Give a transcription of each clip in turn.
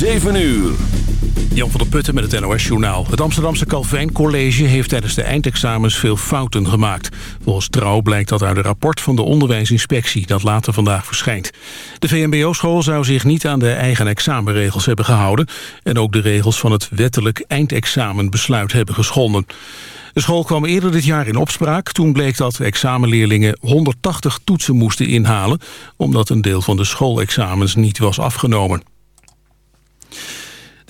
7 uur. Jan van der Putten met het NOS-journaal. Het Amsterdamse Calvijn College heeft tijdens de eindexamens veel fouten gemaakt. Volgens Trouw blijkt dat uit een rapport van de onderwijsinspectie... dat later vandaag verschijnt. De VMBO-school zou zich niet aan de eigen examenregels hebben gehouden... en ook de regels van het wettelijk eindexamenbesluit hebben geschonden. De school kwam eerder dit jaar in opspraak. Toen bleek dat examenleerlingen 180 toetsen moesten inhalen... omdat een deel van de schoolexamens niet was afgenomen.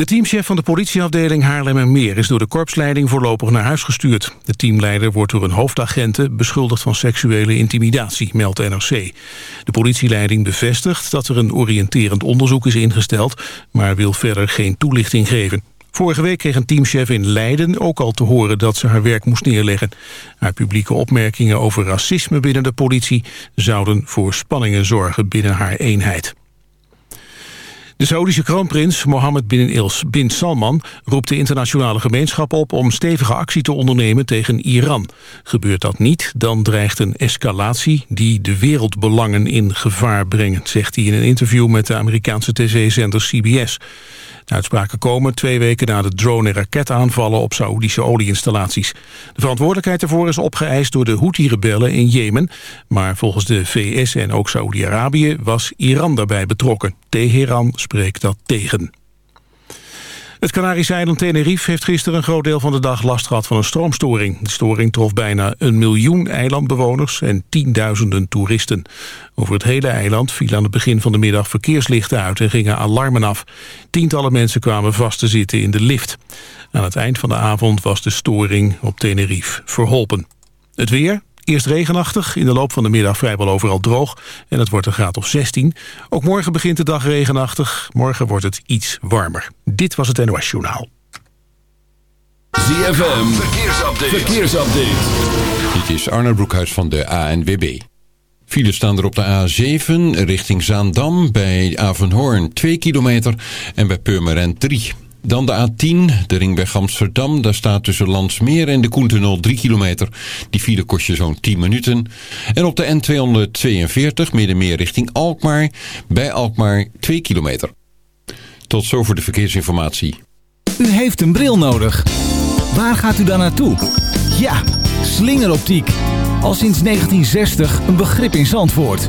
De teamchef van de politieafdeling Haarlem-Meer is door de korpsleiding voorlopig naar huis gestuurd. De teamleider wordt door een hoofdagente beschuldigd van seksuele intimidatie, meldt NRC. De politieleiding bevestigt dat er een oriënterend onderzoek is ingesteld, maar wil verder geen toelichting geven. Vorige week kreeg een teamchef in Leiden ook al te horen dat ze haar werk moest neerleggen. Haar publieke opmerkingen over racisme binnen de politie zouden voor spanningen zorgen binnen haar eenheid. De Saoedische kroonprins Mohammed bin, bin Salman roept de internationale gemeenschap op om stevige actie te ondernemen tegen Iran. Gebeurt dat niet, dan dreigt een escalatie die de wereldbelangen in gevaar brengt, zegt hij in een interview met de Amerikaanse tv-zender CBS. Uitspraken komen twee weken na de drone- en raketaanvallen op Saoedische olieinstallaties. De verantwoordelijkheid ervoor is opgeëist door de Houthi-rebellen in Jemen. Maar volgens de VS en ook Saoedi-Arabië was Iran daarbij betrokken. Teheran spreekt dat tegen. Het Canarische eiland Tenerife heeft gisteren een groot deel van de dag last gehad van een stroomstoring. De storing trof bijna een miljoen eilandbewoners en tienduizenden toeristen. Over het hele eiland vielen aan het begin van de middag verkeerslichten uit en gingen alarmen af. Tientallen mensen kwamen vast te zitten in de lift. Aan het eind van de avond was de storing op Tenerife verholpen. Het weer, Eerst regenachtig, in de loop van de middag vrijwel overal droog en het wordt een graad of 16. Ook morgen begint de dag regenachtig, morgen wordt het iets warmer. Dit was het NOS Journaal. ZFM, verkeersupdate. verkeersupdate. Dit is Arne Broekhuis van de ANWB. Files staan er op de A7 richting Zaandam bij Avenhoorn 2 kilometer en bij Purmerend 3 dan de A10, de ringweg Amsterdam. Daar staat tussen Landsmeer en de Koentunnel 3 kilometer. Die file kost je zo'n 10 minuten. En op de N242, middenmeer richting Alkmaar. Bij Alkmaar 2 kilometer. Tot zover de verkeersinformatie. U heeft een bril nodig. Waar gaat u dan naartoe? Ja, slingeroptiek. Al sinds 1960 een begrip in Zandvoort.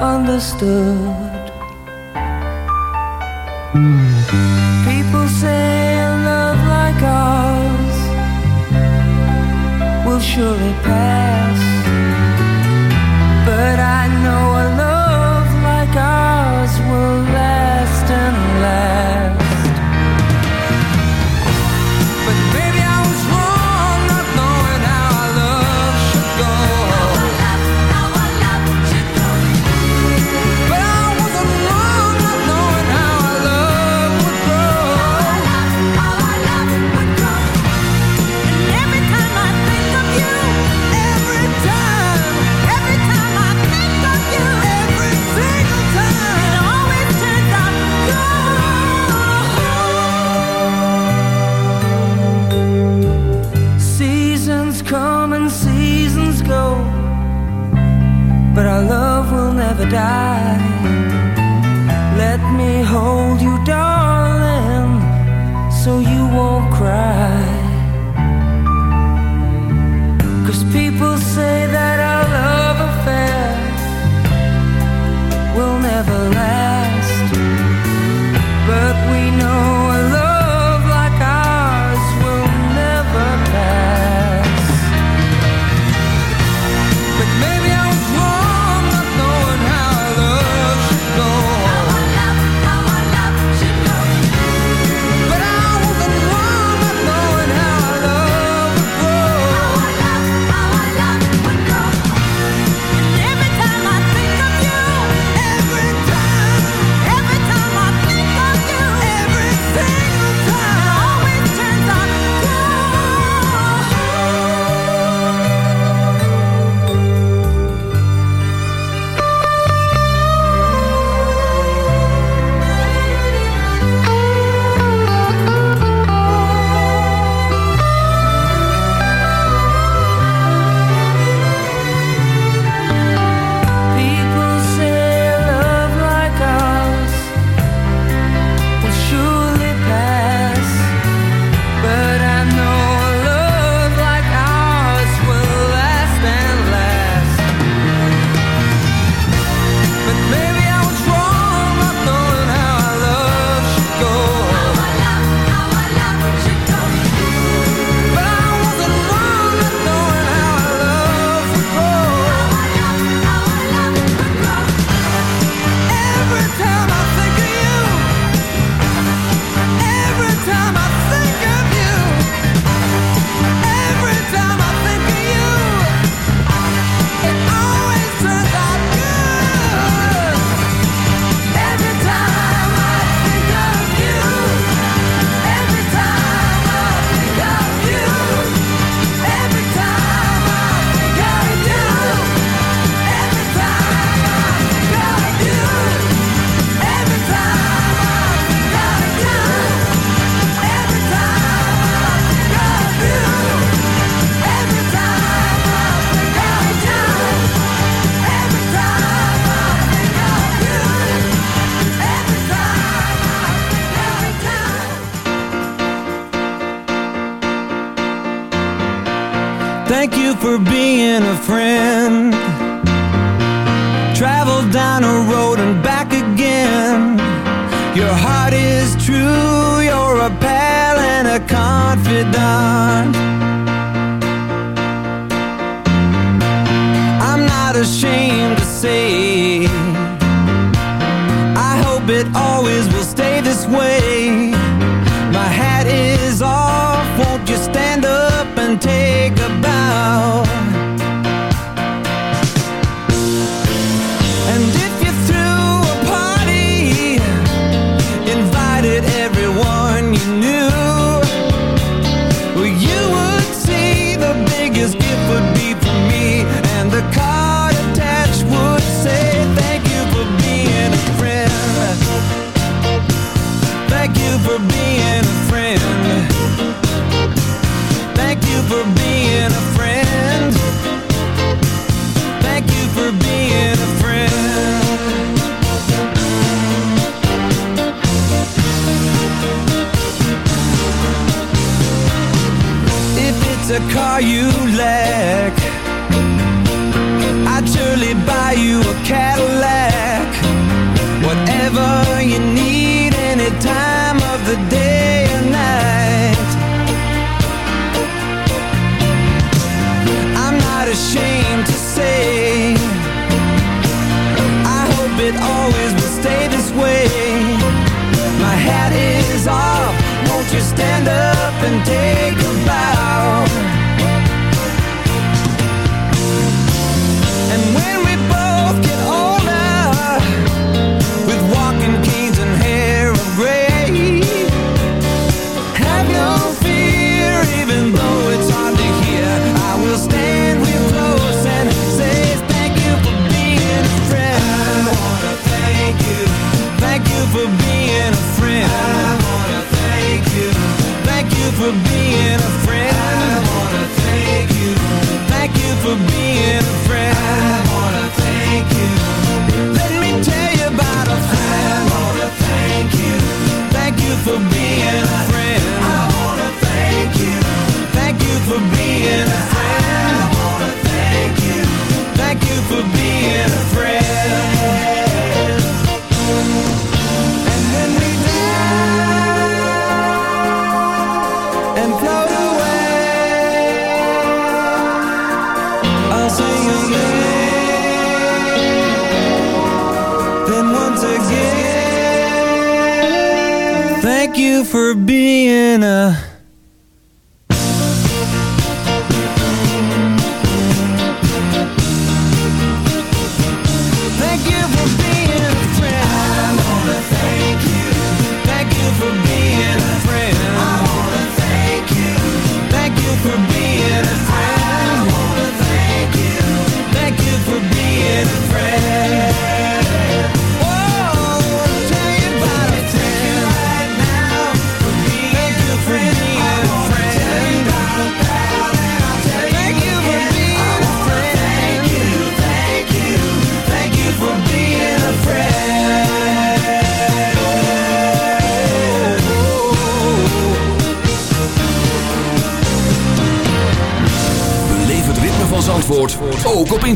Understood.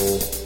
people.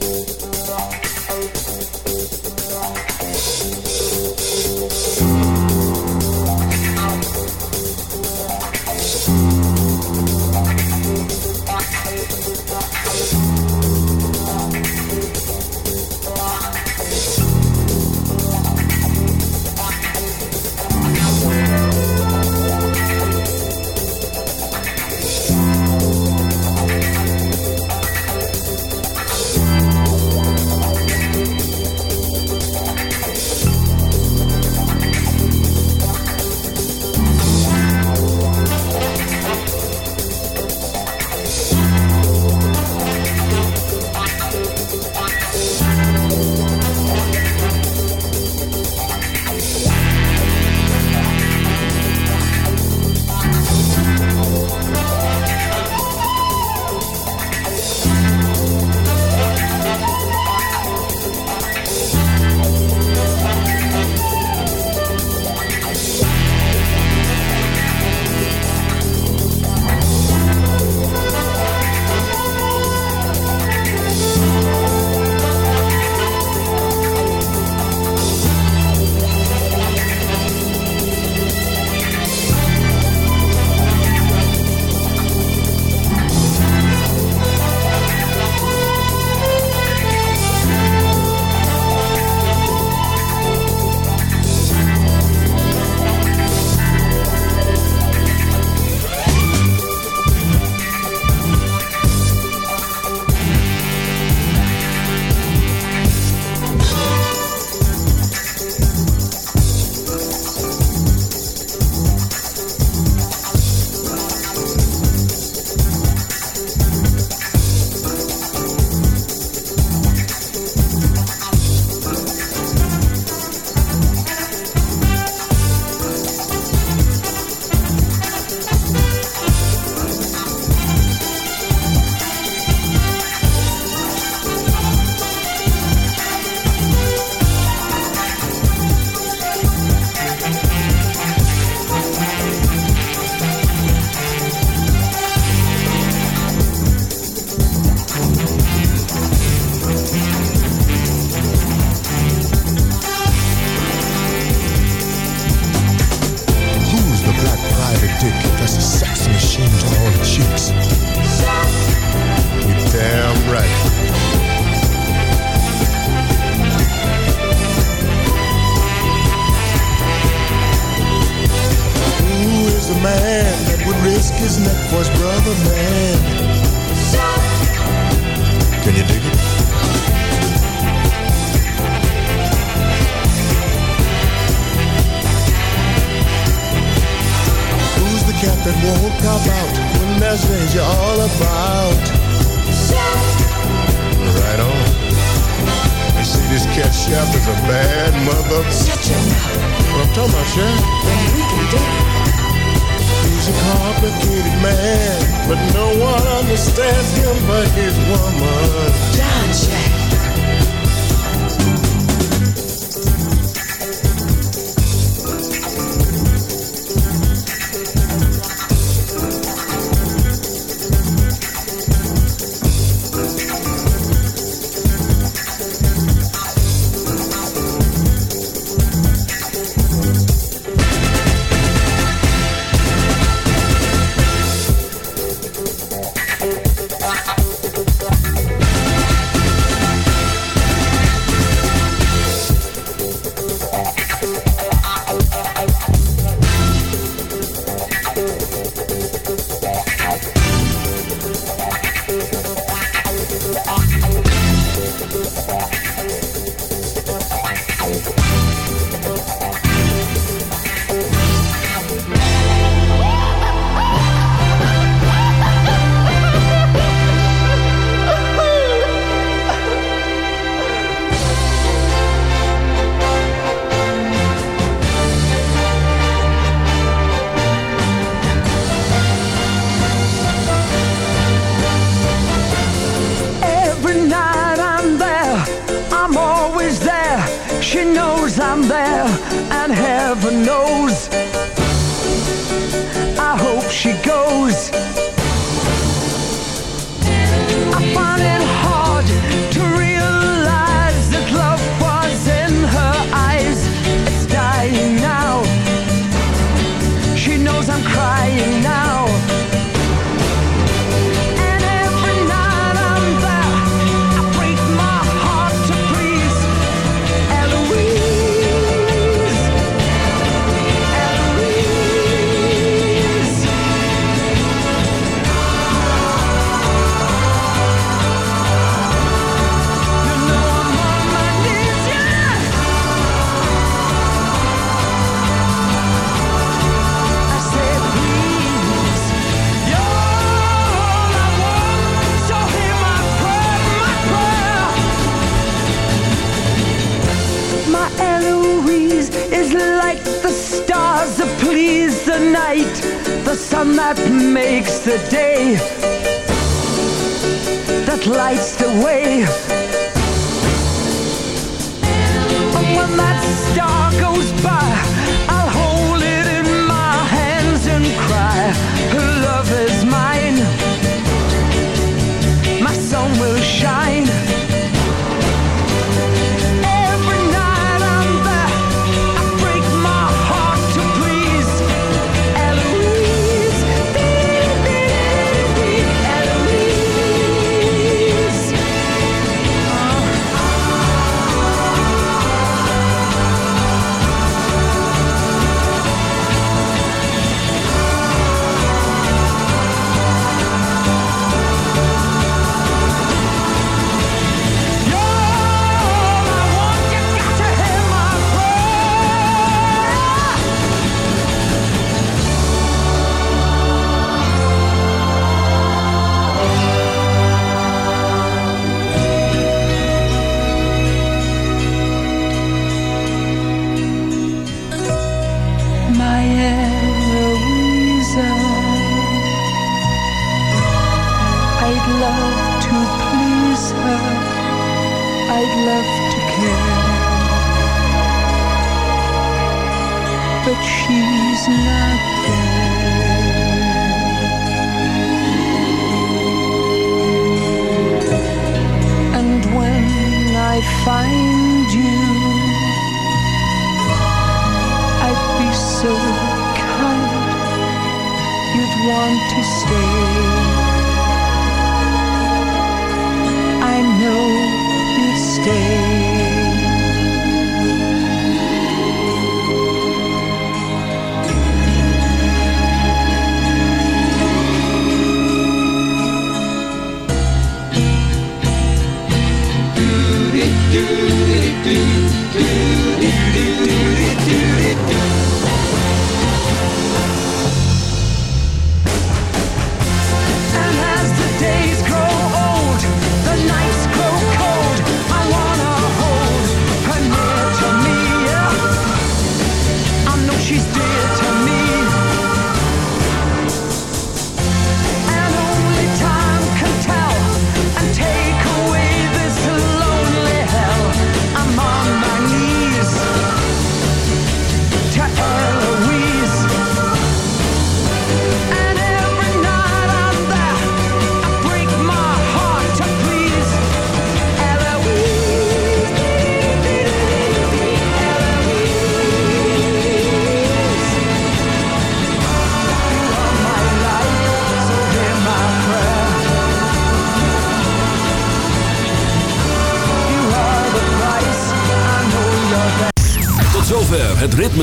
sun that makes the day, that lights the way. And when that star goes by,